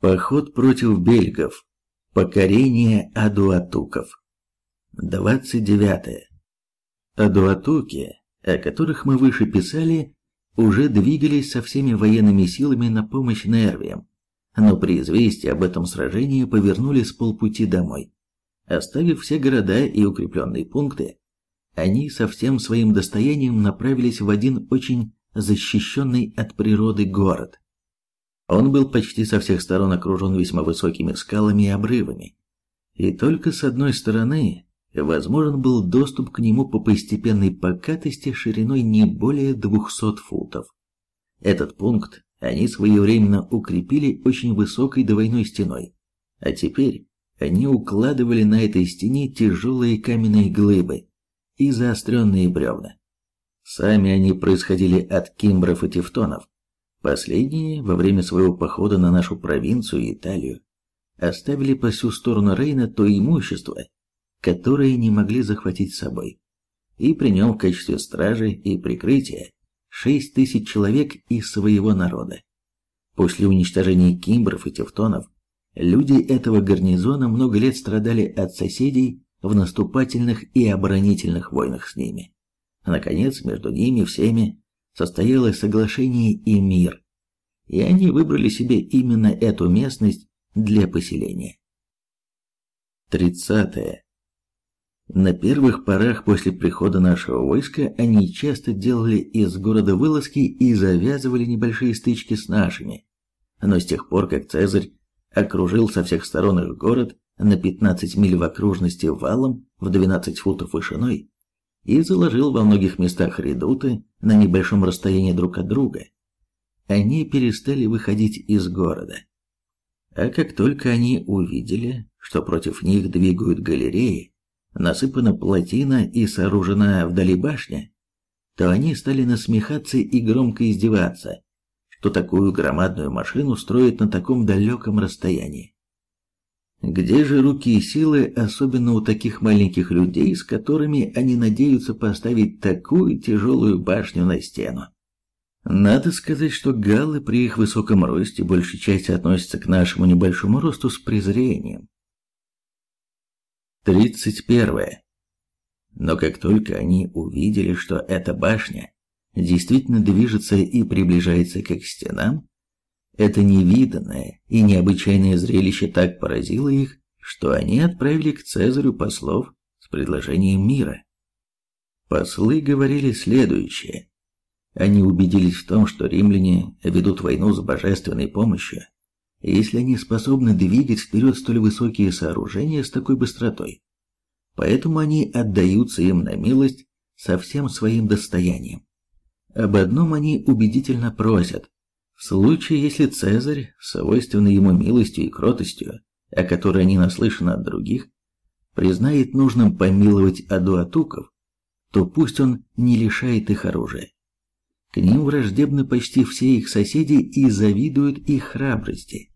Поход против бельгов. Покорение адуатуков. 29. Адуатуки, о которых мы выше писали, уже двигались со всеми военными силами на помощь Нервиям, но при известии об этом сражении повернули с полпути домой. Оставив все города и укрепленные пункты, они со всем своим достоянием направились в один очень защищенный от природы город. Он был почти со всех сторон окружен весьма высокими скалами и обрывами, и только с одной стороны возможен был доступ к нему по постепенной покатости шириной не более 200 футов. Этот пункт они своевременно укрепили очень высокой двойной стеной, а теперь они укладывали на этой стене тяжелые каменные глыбы и заостренные бревна. Сами они происходили от кимбров и тевтонов, Последние, во время своего похода на нашу провинцию Италию, оставили по всю сторону Рейна то имущество, которое не могли захватить с собой, и при нем в качестве стражи и прикрытия шесть тысяч человек из своего народа. После уничтожения кимбров и тевтонов, люди этого гарнизона много лет страдали от соседей в наступательных и оборонительных войнах с ними. Наконец, между ними всеми состоялось соглашение и мир, и они выбрали себе именно эту местность для поселения. 30. На первых порах после прихода нашего войска они часто делали из города вылазки и завязывали небольшие стычки с нашими. Но с тех пор, как Цезарь окружил со всех сторон их город на 15 миль в окружности валом в 12 футов вышиной, и заложил во многих местах редуты на небольшом расстоянии друг от друга, они перестали выходить из города. А как только они увидели, что против них двигают галереи, насыпана плотина и сооружена вдали башня, то они стали насмехаться и громко издеваться, что такую громадную машину строят на таком далеком расстоянии. Где же руки и силы, особенно у таких маленьких людей, с которыми они надеются поставить такую тяжелую башню на стену? Надо сказать, что галлы при их высоком росте большей части относятся к нашему небольшому росту с презрением. 31. Но как только они увидели, что эта башня действительно движется и приближается к их стенам, это невиданное и необычайное зрелище так поразило их, что они отправили к Цезарю послов с предложением мира. Послы говорили следующее. Они убедились в том, что римляне ведут войну с божественной помощью, если они способны двигать вперед столь высокие сооружения с такой быстротой. Поэтому они отдаются им на милость со всем своим достоянием. Об одном они убедительно просят в случае, если Цезарь, свойственный ему милостью и кротостью, о которой не наслышаны от других, признает нужным помиловать адуатуков, то пусть он не лишает их оружия. К ним враждебны почти все их соседи и завидуют их храбрости.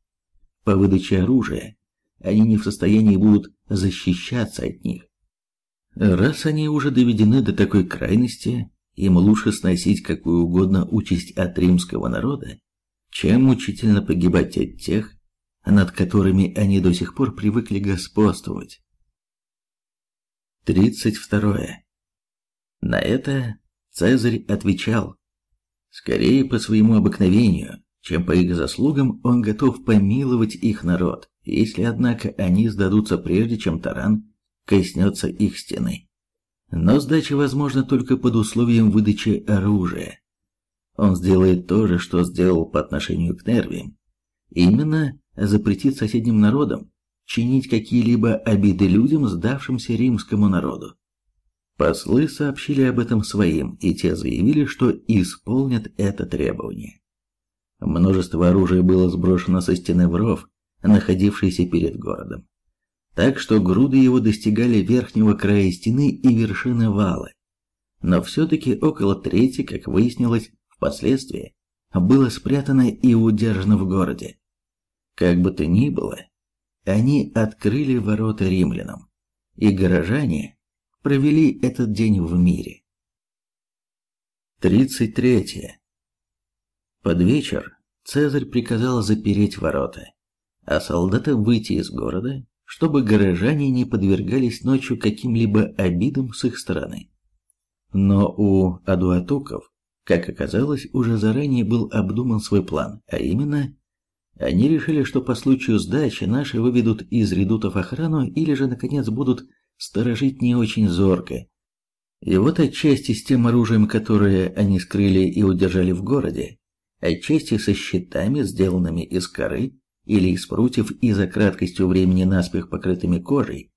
По выдаче оружия они не в состоянии будут защищаться от них. Раз они уже доведены до такой крайности, им лучше сносить какую угодно участь от римского народа, чем мучительно погибать от тех, над которыми они до сих пор привыкли господствовать. 32. На это Цезарь отвечал, скорее по своему обыкновению, чем по их заслугам он готов помиловать их народ, если, однако, они сдадутся прежде, чем таран коснется их стены. Но сдача возможна только под условием выдачи оружия. Он сделает то же, что сделал по отношению к Нервиям. Именно запретит соседним народам чинить какие-либо обиды людям, сдавшимся римскому народу. Послы сообщили об этом своим, и те заявили, что исполнят это требование. Множество оружия было сброшено со стены в ров, находившийся перед городом. Так что груды его достигали верхнего края стены и вершины вала. Но все-таки около трети, как выяснилось, впоследствии было спрятано и удержано в городе. Как бы то ни было, они открыли ворота римлянам, и горожане провели этот день в мире. 33. Под вечер Цезарь приказал запереть ворота. а солдатам выйти из города, чтобы горожане не подвергались ночью каким-либо обидам с их стороны. Но у адуатуков, как оказалось, уже заранее был обдуман свой план, а именно, они решили, что по случаю сдачи наши выведут из редутов охрану или же, наконец, будут сторожить не очень зорко. И вот отчасти с тем оружием, которое они скрыли и удержали в городе, отчасти со щитами, сделанными из коры или из прутьев и за краткостью времени наспех покрытыми кожей,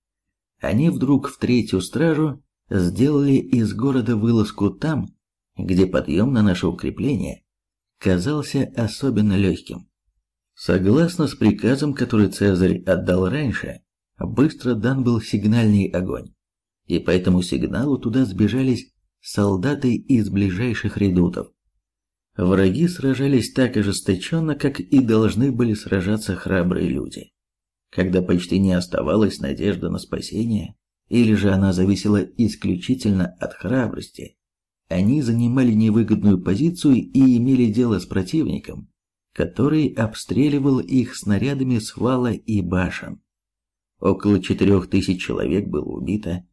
они вдруг в третью стражу сделали из города вылазку там, где подъем на наше укрепление казался особенно легким. Согласно с приказом, который Цезарь отдал раньше, быстро дан был сигнальный огонь, и по этому сигналу туда сбежались солдаты из ближайших редутов. Враги сражались так ожесточенно, как и должны были сражаться храбрые люди. Когда почти не оставалась надежда на спасение, или же она зависела исключительно от храбрости, они занимали невыгодную позицию и имели дело с противником, который обстреливал их снарядами с вала и башен. Около четырех тысяч человек было убито,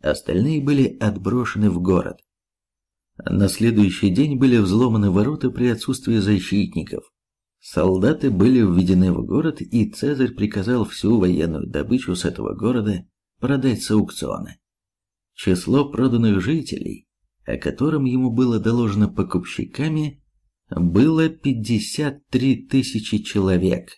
остальные были отброшены в город. На следующий день были взломаны ворота при отсутствии защитников. Солдаты были введены в город, и Цезарь приказал всю военную добычу с этого города продать с аукциона. Число проданных жителей, о котором ему было доложено покупщиками, было 53 тысячи человек.